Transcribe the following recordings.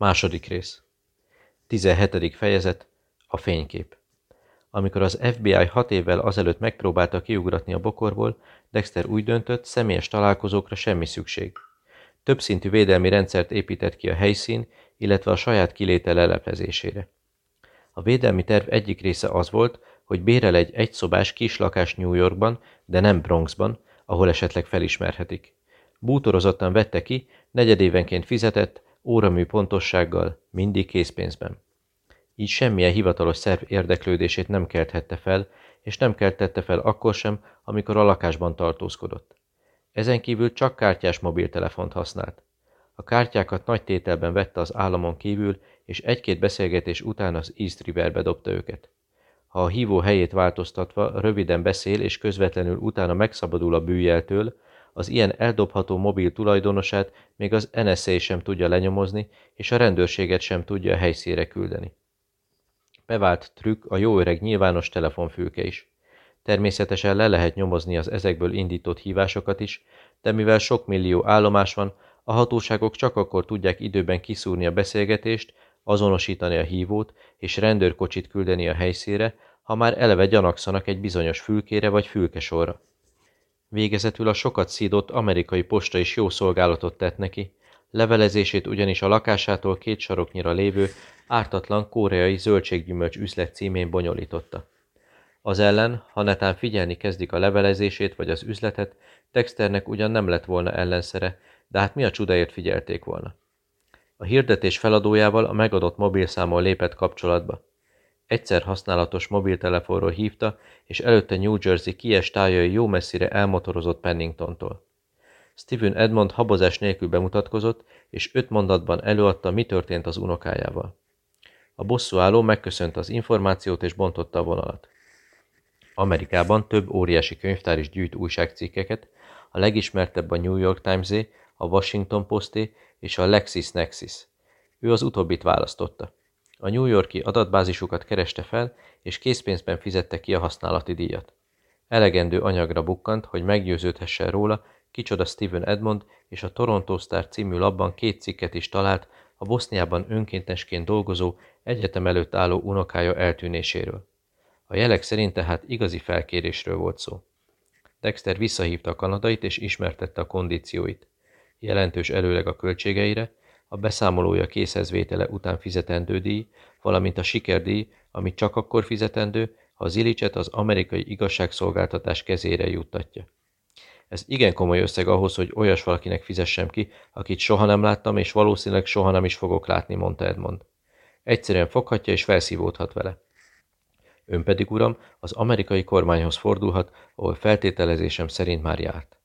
Második rész. 17. fejezet. A fénykép. Amikor az FBI hat évvel azelőtt megpróbálta kiugratni a bokorból, Dexter úgy döntött, személyes találkozókra semmi szükség. Többszintű védelmi rendszert épített ki a helyszín, illetve a saját kiléte leleplezésére. A védelmi terv egyik része az volt, hogy bérel egy egyszobás kis lakás New Yorkban, de nem Bronxban, ahol esetleg felismerhetik. Bútorozottan vette ki, negyedévenként fizetett, óramű pontossággal, mindig készpénzben. Így semmilyen hivatalos szerv érdeklődését nem kelthette fel, és nem keltette fel akkor sem, amikor a lakásban tartózkodott. Ezen kívül csak kártyás mobiltelefont használt. A kártyákat nagy tételben vette az államon kívül, és egy-két beszélgetés után az East Riverbe dobta őket. Ha a hívó helyét változtatva röviden beszél és közvetlenül utána megszabadul a bűjeltől, az ilyen eldobható mobil tulajdonosát még az NSA sem tudja lenyomozni, és a rendőrséget sem tudja a helyszínre küldeni. Bevált trükk a jó öreg nyilvános telefonfülke is. Természetesen le lehet nyomozni az ezekből indított hívásokat is, de mivel sok millió állomás van, a hatóságok csak akkor tudják időben kiszúrni a beszélgetést, azonosítani a hívót és rendőrkocsit küldeni a helyszínre, ha már eleve gyanakszanak egy bizonyos fülkére vagy fülkesorra. Végezetül a sokat szídott amerikai posta is jó szolgálatot tett neki, levelezését ugyanis a lakásától két saroknyira lévő ártatlan koreai zöldséggyümölcs üzlet címén bonyolította. Az ellen, ha netán figyelni kezdik a levelezését vagy az üzletet, Dexternek ugyan nem lett volna ellenszere, de hát mi a csudáért figyelték volna. A hirdetés feladójával a megadott mobilszámon lépett kapcsolatba. Egyszer használatos mobiltelefonról hívta, és előtte New Jersey kies tájai jó messzire elmotorozott Penningtontól. Stephen Edmond habozás nélkül bemutatkozott, és öt mondatban előadta, mi történt az unokájával. A bosszúálló megköszönte az információt és bontotta a vonalat. Amerikában több óriási könyvtár is gyűjt újságcikkeket, a legismertebb a New York times a Washington Posté és a LexisNexis. Ő az utóbbit választotta. A New Yorki adatbázisukat kereste fel, és készpénzben fizette ki a használati díjat. Elegendő anyagra bukkant, hogy meggyőződhessen róla, kicsoda Stephen Edmond, és a Toronto Star című labban két cikket is talált a Boszniában önkéntesként dolgozó, egyetem előtt álló unokája eltűnéséről. A jelek szerint tehát igazi felkérésről volt szó. Dexter visszahívta a kanadait és ismertette a kondícióit. Jelentős előleg a költségeire, a beszámolója készhezvétele után fizetendő díj, valamint a sikerdíj, amit csak akkor fizetendő, ha az Ilicset az amerikai igazságszolgáltatás kezére juttatja. Ez igen komoly összeg ahhoz, hogy olyas valakinek fizessem ki, akit soha nem láttam, és valószínűleg soha nem is fogok látni, mondta Edmond. Egyszerűen foghatja és felszívódhat vele. Ön pedig, uram, az amerikai kormányhoz fordulhat, ahol feltételezésem szerint már járt.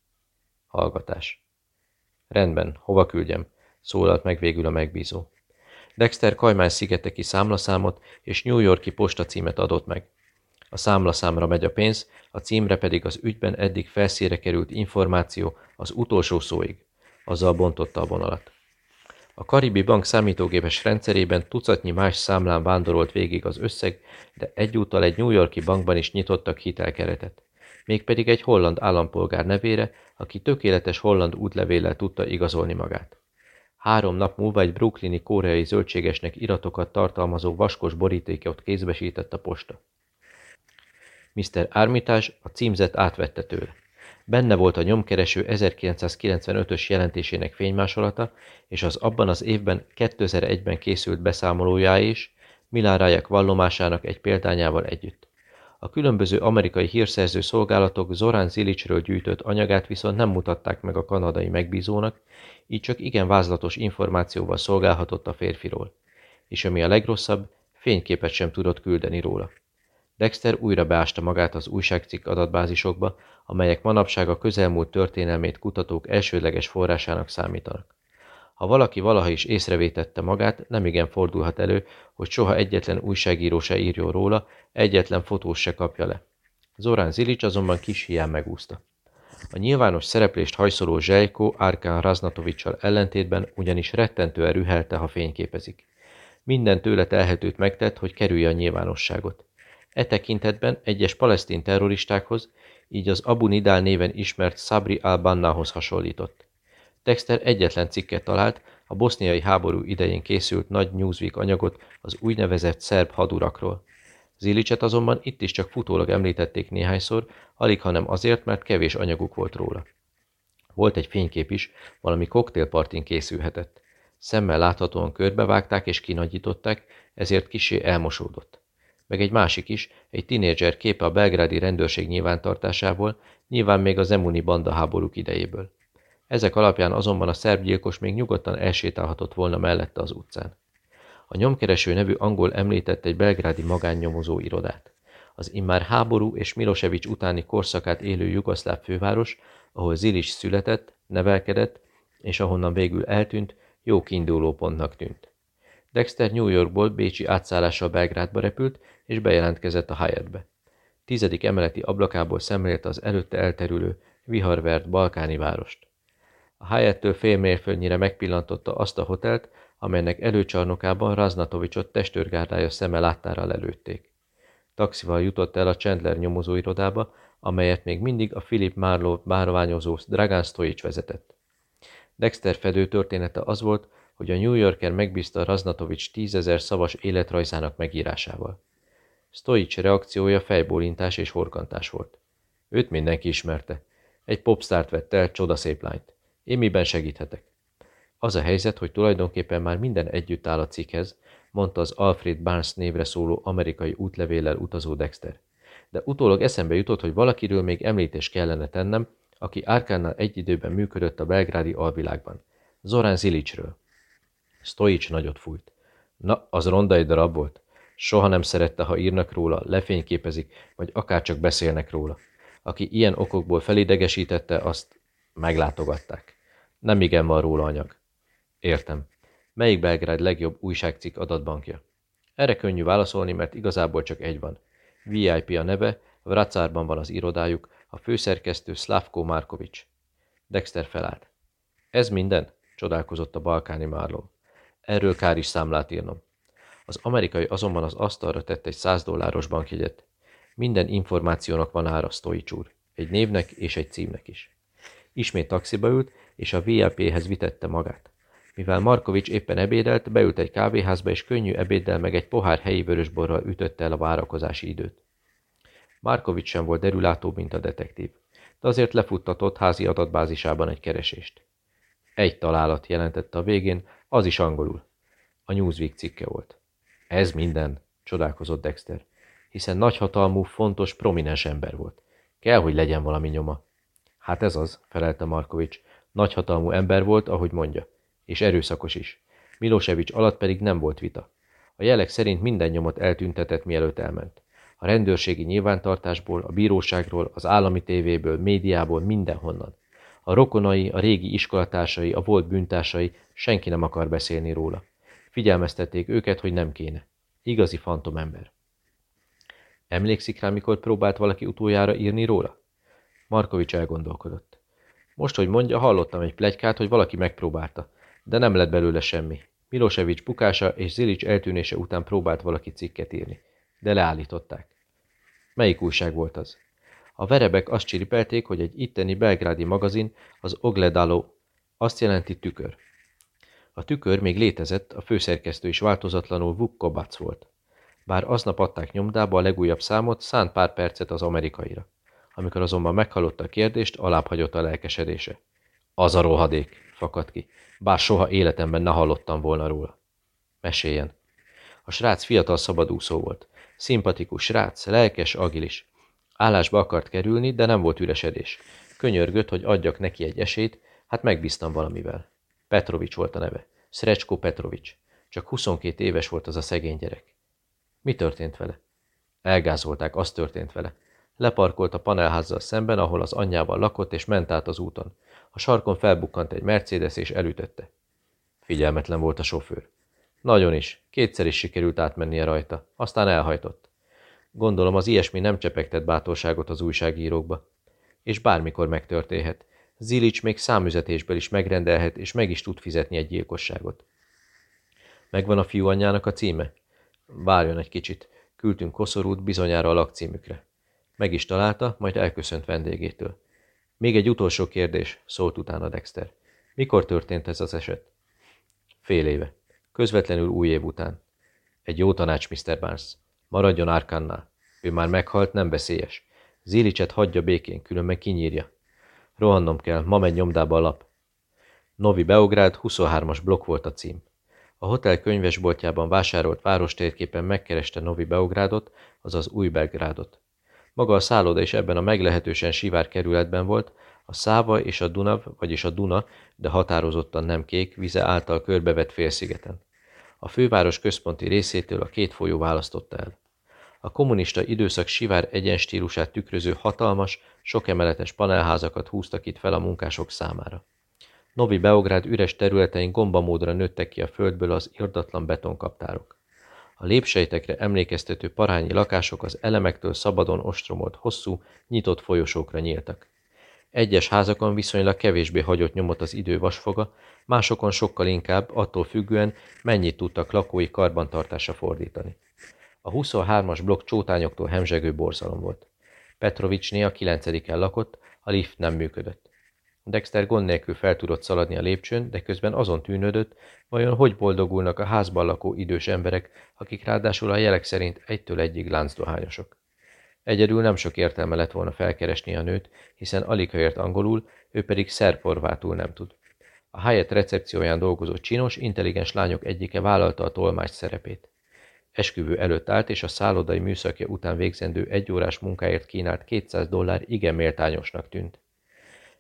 Hallgatás. Rendben, hova küldjem? Szólalt meg végül a megbízó. Dexter Kajmán szigeteki számlaszámot és New Yorki postacímet adott meg. A számlaszámra megy a pénz, a címre pedig az ügyben eddig felszíre került információ az utolsó szóig. Azzal bontotta a vonalat. A Karibi Bank számítógépes rendszerében tucatnyi más számlán vándorolt végig az összeg, de egyúttal egy New Yorki bankban is nyitottak hitelkeretet. Mégpedig egy holland állampolgár nevére, aki tökéletes holland útlevéllel tudta igazolni magát. Három nap múlva egy brooklyni koreai zöldségesnek iratokat tartalmazó vaskos borítékot kézbesített a posta. Mr. Armitage a címzet átvette tőle. Benne volt a nyomkereső 1995-ös jelentésének fénymásolata, és az abban az évben 2001-ben készült beszámolójá is, Milán vallomásának egy példányával együtt. A különböző amerikai hírszerző szolgálatok Zorán Zilicsről gyűjtött anyagát viszont nem mutatták meg a kanadai megbízónak, így csak igen vázlatos információval szolgálhatott a férfiról. És ami a legrosszabb, fényképet sem tudott küldeni róla. Dexter újra beásta magát az újságcikk adatbázisokba, amelyek manapság a közelmúlt történelmét kutatók elsődleges forrásának számítanak. Ha valaki valaha is észrevétette magát, nemigen fordulhat elő, hogy soha egyetlen újságíró se írjon róla, egyetlen fotós se kapja le. Zorán Zilics azonban kis hián megúszta. A nyilvános szereplést hajszoló Zsejko Árkán Raznatovicsal ellentétben ugyanis rettentően rühelte, ha fényképezik. Minden tőle telhetőt megtett, hogy kerülje a nyilvánosságot. E tekintetben egyes palesztin terroristákhoz, így az Abu Nidal néven ismert Sabri al-Bannához hasonlított. Dexter egyetlen cikket talált, a boszniai háború idején készült nagy Newsweek anyagot az úgynevezett szerb hadurakról. Zilicset azonban itt is csak futólag említették néhányszor, alig hanem azért, mert kevés anyaguk volt róla. Volt egy fénykép is, valami koktélpartin készülhetett. Szemmel láthatóan körbevágták és kinagyították, ezért kisé elmosódott. Meg egy másik is, egy tinédzser képe a belgrádi rendőrség nyilvántartásából, nyilván még a zemuni banda háborúk idejéből. Ezek alapján azonban a szerb gyilkos még nyugodtan elsétálhatott volna mellette az utcán. A nyomkereső nevű angol említett egy belgrádi magánnyomozó irodát. Az immár háború és Milosevic utáni korszakát élő jugoszláv főváros, ahol Zilis született, nevelkedett, és ahonnan végül eltűnt, jó kiinduló pontnak tűnt. Dexter New Yorkból Bécsi átszállással Belgrádba repült, és bejelentkezett a Hyattbe. Tizedik emeleti ablakából szemlélte az előtte elterülő, viharvert balkáni várost. A Hyattől fél mérföldnyire megpillantotta azt a hotelt, amelynek előcsarnokában Raznatovicsot testőrgárdája szeme láttára lelőtték. Taxival jutott el a Chandler nyomozóirodába, amelyet még mindig a Philip Marlowe bárványozó Dragan Stoics vezetett. Dexter fedő története az volt, hogy a New Yorker megbízta Raznatovics tízezer szavas életrajzának megírásával. Stoics reakciója fejbólintás és horkantás volt. Őt mindenki ismerte. Egy popstárt vett el, csodaszép lányt. Én miben segíthetek? Az a helyzet, hogy tulajdonképpen már minden együtt áll a cikkhez, mondta az Alfred Barnes névre szóló amerikai útlevéllel utazó Dexter. De utólag eszembe jutott, hogy valakiről még említést kellene tennem, aki Árkánnal egy időben működött a belgrádi alvilágban. Zorán Zilicsről. Stoics nagyot fújt. Na, az ronda egy darab volt. Soha nem szerette, ha írnak róla, lefényképezik, vagy akár csak beszélnek róla. Aki ilyen okokból felidegesítette, azt meglátogatták. Nem igen van róla anyag. Értem. Melyik Belgrád legjobb újságcikk adatbankja? Erre könnyű válaszolni, mert igazából csak egy van. VIP a neve, Vracárban van az irodájuk, a főszerkesztő Slavko Markovics. Dexter felállt. Ez minden? csodálkozott a balkáni Marlow. Erről kár is számlát írnom. Az amerikai azonban az asztalra tett egy 100 dolláros bankjegyet. Minden információnak van ára, Stoics úr. Egy névnek és egy címnek is. Ismét taxiba ült, és a VIP-hez vitette magát. Mivel Markovics éppen ebédelt, beült egy kávéházba, és könnyű ebéddel meg egy pohár helyi vörösborral ütötte el a várakozási időt. Markovics sem volt derülátó, mint a detektív, de azért lefuttatott házi adatbázisában egy keresést. Egy találat jelentette a végén, az is angolul. A Newsweek cikke volt. Ez minden, csodálkozott Dexter, hiszen nagyhatalmú, fontos, prominens ember volt. Kell, hogy legyen valami nyoma. Hát ez az, felelte Markovics. Nagyhatalmú ember volt, ahogy mondja, és erőszakos is. Milosevic alatt pedig nem volt vita. A jelek szerint minden nyomot eltüntetett, mielőtt elment. A rendőrségi nyilvántartásból, a bíróságról, az állami tévéből, médiából, mindenhonnan. A rokonai, a régi iskolatársai, a volt bűntársai, senki nem akar beszélni róla. Figyelmeztették őket, hogy nem kéne. Igazi fantomember. Emlékszik rá, mikor próbált valaki utoljára írni róla? Markovics elgondolkodott. Most, hogy mondja, hallottam egy plegykát, hogy valaki megpróbálta, de nem lett belőle semmi. Milosevic bukása és Zilics eltűnése után próbált valaki cikket írni, de leállították. Melyik újság volt az? A verebek azt csiripelték, hogy egy itteni belgrádi magazin, az Ogledalo, azt jelenti tükör. A tükör még létezett, a főszerkesztő is változatlanul Vuk volt. Bár aznap adták nyomdába a legújabb számot, szánt pár percet az amerikaira. Amikor azonban meghallotta a kérdést, alábbhagyott a lelkesedése. Az a rohadék, fakadt ki, bár soha életemben ne hallottam volna róla. Meséljen. A srác fiatal szabadúszó volt. Szimpatikus srác, lelkes, agilis. Állásba akart kerülni, de nem volt üresedés. Könyörgött, hogy adjak neki egy esélyt, hát megbíztam valamivel. Petrovics volt a neve. Szrecsko Petrovics. Csak 22 éves volt az a szegény gyerek. Mi történt vele? Elgázolták, az történt vele. Leparkolt a panelházzal szemben, ahol az anyjával lakott, és ment át az úton. A sarkon felbukkant egy Mercedes, és elütötte. Figyelmetlen volt a sofőr. Nagyon is. Kétszer is sikerült átmennie rajta. Aztán elhajtott. Gondolom az ilyesmi nem csepegtett bátorságot az újságírókba. És bármikor megtörténhet. Zilics még számüzetésből is megrendelhet, és meg is tud fizetni egy gyilkosságot. Megvan a fiú anyjának a címe? Várjon egy kicsit. Küldtünk koszorút bizonyára a lakcímükre. Meg is találta, majd elköszönt vendégétől. Még egy utolsó kérdés, szólt utána Dexter. Mikor történt ez az eset? Fél éve. Közvetlenül új év után. Egy jó tanács, Mr. Barnes. Maradjon Arkannál. Ő már meghalt, nem veszélyes. Zilicset hagyja békén, különben kinyírja. Rohannom kell, ma megy nyomdába a lap. Novi Beográd 23-as blokk volt a cím. A hotel könyvesboltjában vásárolt várostérképen megkereste Novi Beográdot, azaz Új Belgrádot. Maga a szálloda is ebben a meglehetősen sivár kerületben volt, a Száva és a Dunav, vagyis a Duna, de határozottan nem kék, vize által körbevett félszigeten. A főváros központi részétől a két folyó választotta el. A kommunista időszak sivár egyenstílusát tükröző hatalmas, sok emeletes panelházakat húztak itt fel a munkások számára. Novi Beográd üres területein gombamódra nőttek ki a földből az irdatlan betonkaptárok. A lépsejtekre emlékeztető parányi lakások az elemektől szabadon ostromolt hosszú, nyitott folyosókra nyíltak. Egyes házakon viszonylag kevésbé hagyott nyomot az idő vasfoga, másokon sokkal inkább, attól függően, mennyit tudtak lakói karbantartásra fordítani. A 23-as blokk csótányoktól hemzsegő borzalom volt. Petrovicsné a 9 lakott, a lift nem működött. Dexter gond nélkül fel tudott szaladni a lépcsőn, de közben azon tűnődött, vajon hogy boldogulnak a házban lakó idős emberek, akik ráadásul a jelek szerint egytől egyig láncdohányosok. Egyedül nem sok értelme lett volna felkeresni a nőt, hiszen alig ért angolul, ő pedig szerporvátul nem tud. A Hyatt recepcióján dolgozó csinos, intelligens lányok egyike vállalta a tolmács szerepét. Esküvő előtt állt, és a szállodai műszakja után végzendő egyórás munkáért kínált 200 dollár igen méltányosnak tűnt.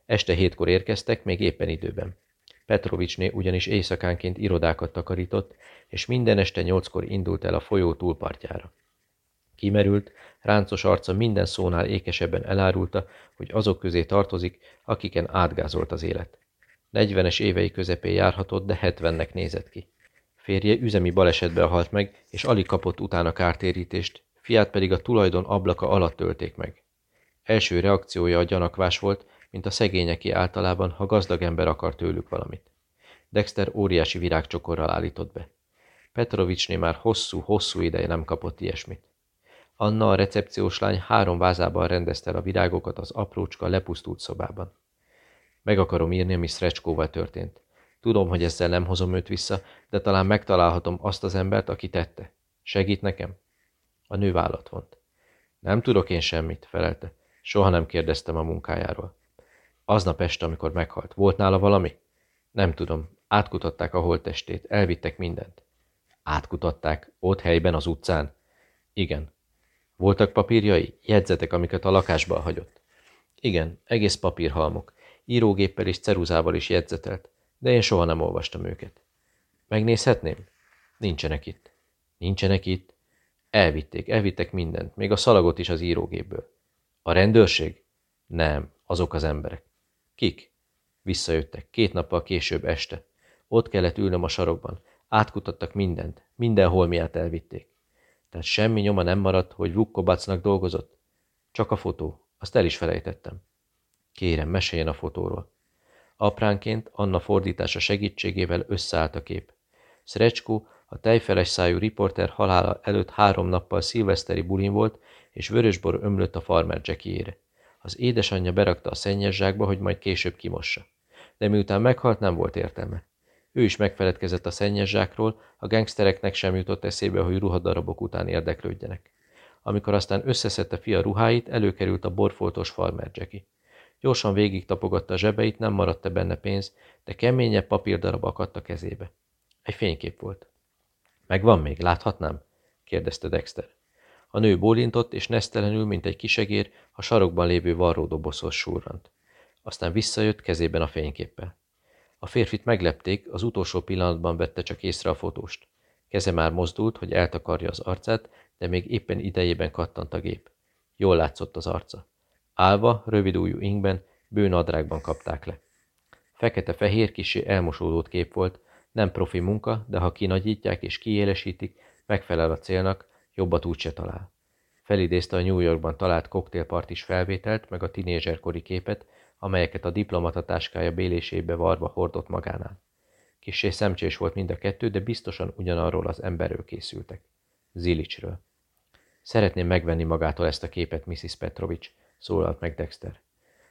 Este hétkor érkeztek, még éppen időben. Petrovicsné ugyanis éjszakánként irodákat takarított, és minden este nyolckor indult el a folyó túlpartjára. Kimerült, ráncos arca minden szónál ékesebben elárulta, hogy azok közé tartozik, akiken átgázolt az élet. Negyvenes évei közepén járhatott, de hetvennek nézett ki. Férje üzemi balesetben halt meg, és alig kapott utána kártérítést, fiát pedig a tulajdon ablaka alatt tölték meg. Első reakciója a gyanakvás volt, mint a szegényeké általában, ha gazdag ember akar tőlük valamit. Dexter óriási virágcsokorral állított be. Petrovicsné már hosszú-hosszú ideje nem kapott ilyesmit. Anna a recepciós lány három vázában rendezte a virágokat az aprócska, lepusztult szobában. Meg akarom írni, ami Szrecskóval történt. Tudom, hogy ezzel nem hozom őt vissza, de talán megtalálhatom azt az embert, aki tette. Segít nekem? A nő vállat vont. Nem tudok én semmit, felelte. Soha nem kérdeztem a munkájáról. Aznap este, amikor meghalt, volt nála valami? Nem tudom. Átkutatták a holttestét, elvittek mindent. Átkutatták? Ott helyben, az utcán? Igen. Voltak papírjai? Jegyzetek, amiket a lakásban hagyott? Igen, egész papírhalmok. Írógéppel és ceruzával is jegyzetelt, de én soha nem olvastam őket. Megnézhetném? Nincsenek itt. Nincsenek itt? Elvitték, elvittek mindent, még a szalagot is az írógépből. A rendőrség? Nem, azok az emberek. Kik? Visszajöttek, két nappal később este. Ott kellett ülnöm a sarokban. Átkutattak mindent, minden holmiát elvitték. Tehát semmi nyoma nem maradt, hogy Vukkobacnak dolgozott. Csak a fotó, azt el is felejtettem. Kérem, meséljen a fotóról. Apránként Anna fordítása segítségével összeállt a kép. Szrecskó, a tejfeles szájú riporter halála előtt három nappal szilveszteri bulin volt, és vörösbor ömlött a farmer Jackiére. Az édesanyja berakta a szennyes zsákba, hogy majd később kimossa. De miután meghalt, nem volt értelme. Ő is megfeledkezett a szennyes zsákról, a gengsztereknek sem jutott eszébe, hogy ruhadarabok után érdeklődjenek. Amikor aztán összeszedte fia ruháit, előkerült a borfoltos farmer Jackie. Gyorsan végig tapogatta a zsebeit, nem maradt -e benne pénz, de keményebb papírdarab akadt a kezébe. Egy fénykép volt. Megvan még, láthatnám? kérdezte Dexter. A nő bólintott, és nesztelenül, mint egy kisegér, a sarokban lévő varródobozhoz surrant. Aztán visszajött kezében a fényképpel. A férfit meglepték, az utolsó pillanatban vette csak észre a fotóst. Keze már mozdult, hogy eltakarja az arcát, de még éppen idejében kattant a gép. Jól látszott az arca. Álva, rövidújú ingben, bőnadrágban kapták le. Fekete-fehér kisé elmosódott kép volt, nem profi munka, de ha kinagyítják és kiélesítik, megfelel a célnak, jobbat úgyse talál. Felidézte a New Yorkban talált koktélpartis felvételt, meg a tinédzserkori képet, amelyeket a diplomata táskája bélésébe varva hordott magánál. Kissé szemcsés volt mind a kettő, de biztosan ugyanarról az emberről készültek. Zilicsről. Szeretném megvenni magától ezt a képet, Mrs. Petrovics, szólalt meg Dexter.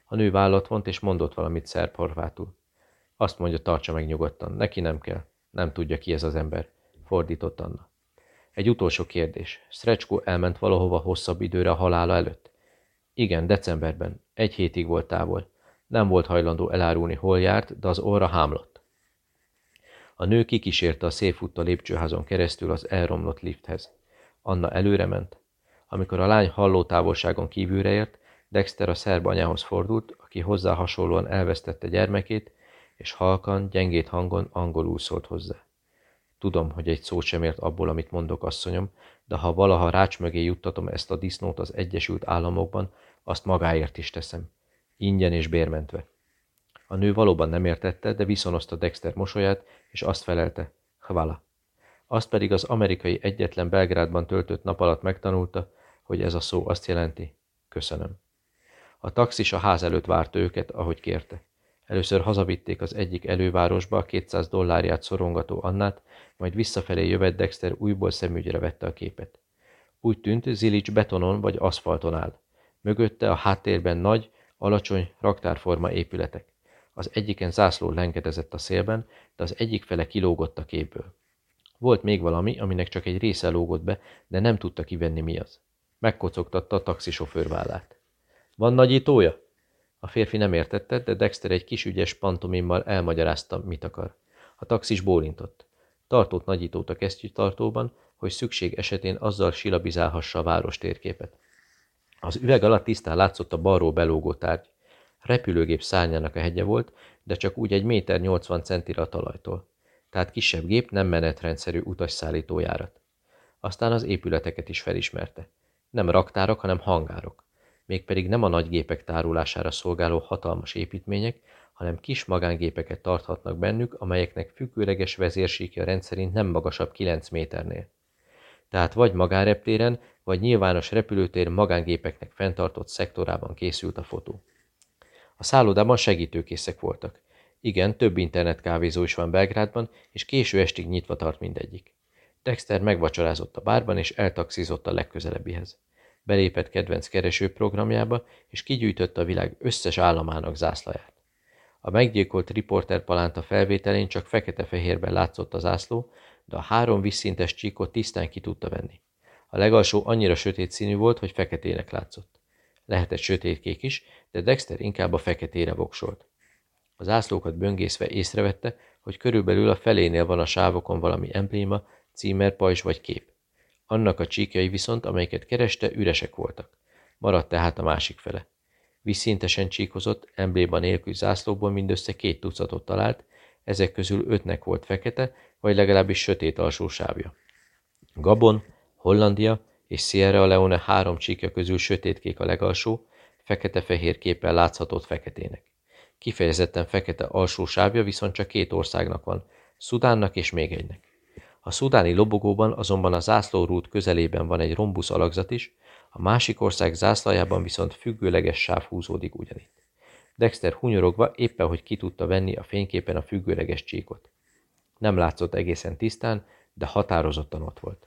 A nő vállat vont és mondott valamit szerb horvátul. Azt mondja, tartsa meg nyugodtan. Neki nem kell. Nem tudja, ki ez az ember. Fordított Anna. Egy utolsó kérdés. Stretchko elment valahova hosszabb időre a halála előtt? Igen, decemberben. Egy hétig volt távol. Nem volt hajlandó elárulni, hol járt, de az orra hámlott. A nő kikísérte a széfutta lépcsőházon keresztül az elromlott lifthez. Anna előre ment. Amikor a lány halló távolságon kívülre ért, Dexter a szerb anyához fordult, aki hozzá hasonlóan elvesztette gyermekét, és halkan, gyengét hangon angolul szólt hozzá. Tudom, hogy egy szót sem ért abból, amit mondok, asszonyom, de ha valaha rács mögé juttatom ezt a disznót az Egyesült Államokban, azt magáért is teszem. Ingyen és bérmentve. A nő valóban nem értette, de viszonozta Dexter mosolyát, és azt felelte, hvala. Azt pedig az amerikai egyetlen Belgrádban töltött nap alatt megtanulta, hogy ez a szó azt jelenti, köszönöm. A taxis a ház előtt várta őket, ahogy kérte. Először hazavitték az egyik elővárosba a 200 dollárját szorongató Annát, majd visszafelé jövett Dexter újból szemügyre vette a képet. Úgy tűnt, Zilics betonon vagy aszfalton áll. Mögötte a háttérben nagy, alacsony, raktárforma épületek. Az egyiken zászló lengedezett a szélben, de az egyik fele kilógott a képből. Volt még valami, aminek csak egy része lógott be, de nem tudta kivenni mi az. Megkocogtatta a taxisofőr vállát. Van nagyítója? A férfi nem értette, de Dexter egy kis ügyes pantomimmal elmagyarázta, mit akar. A taxis bólintott. Tartott nagyítót a kesztyűtartóban, hogy szükség esetén azzal silabizálhassa a város térképet. Az üveg alatt tisztán látszott a balról belógó tárgy. Repülőgép szárnyának a hegye volt, de csak úgy egy méter 80 centire a talajtól. Tehát kisebb gép, nem menetrendszerű utasszállítójárat. Aztán az épületeket is felismerte. Nem raktárok, hanem hangárok mégpedig nem a nagy gépek tárolására szolgáló hatalmas építmények, hanem kis magángépeket tarthatnak bennük, amelyeknek függőleges vezérsíkja rendszerint nem magasabb 9 méternél. Tehát vagy magáreptéren, vagy nyilvános repülőtér magángépeknek fenntartott szektorában készült a fotó. A szállodában segítőkészek voltak. Igen, több internetkávézó is van Belgrádban, és késő estig nyitva tart mindegyik. Dexter megvacsorázott a bárban, és eltaxizott a legközelebbihez belépett kedvenc keresőprogramjába, és kigyűjtötte a világ összes államának zászlaját. A meggyilkolt riporter palánta felvételén csak fekete-fehérben látszott az ászló, de a három vízszintes csíkot tisztán ki tudta venni. A legalsó annyira sötét színű volt, hogy feketének látszott. Lehetett sötétkék is, de Dexter inkább a feketére voksolt. Az ászlókat böngészve észrevette, hogy körülbelül a felénél van a sávokon valami embléma, címer, pajzs vagy kép. Annak a csíkjai viszont, amelyeket kereste, üresek voltak. Maradt tehát a másik fele. Visszintesen csíkozott, embléba nélkül zászlóból mindössze két tucatot talált, ezek közül ötnek volt fekete, vagy legalábbis sötét alsó sávja. Gabon, Hollandia és Sierra Leone három csíkja közül sötétkék a legalsó, fekete-fehér képpel láthatott feketének. Kifejezetten fekete alsó sávja viszont csak két országnak van, Szudánnak és még egynek. A szudáni lobogóban azonban a zászlórút közelében van egy rombusz alakzat is, a másik ország zászlajában viszont függőleges sáv húzódik ugyanitt. Dexter hunyorogva éppen, hogy ki tudta venni a fényképen a függőleges csíkot. Nem látszott egészen tisztán, de határozottan ott volt.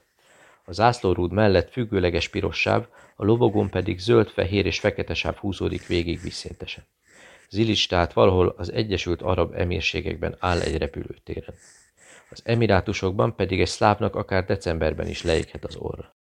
A zászlórúd mellett függőleges piros sáv, a lobogón pedig zöld, fehér és fekete sáv húzódik végig visszintesen. Zilics tehát valahol az Egyesült Arab Emírségekben áll egy repülőtéren. Az emirátusokban pedig egy szlávnak akár decemberben is leéghet az orra.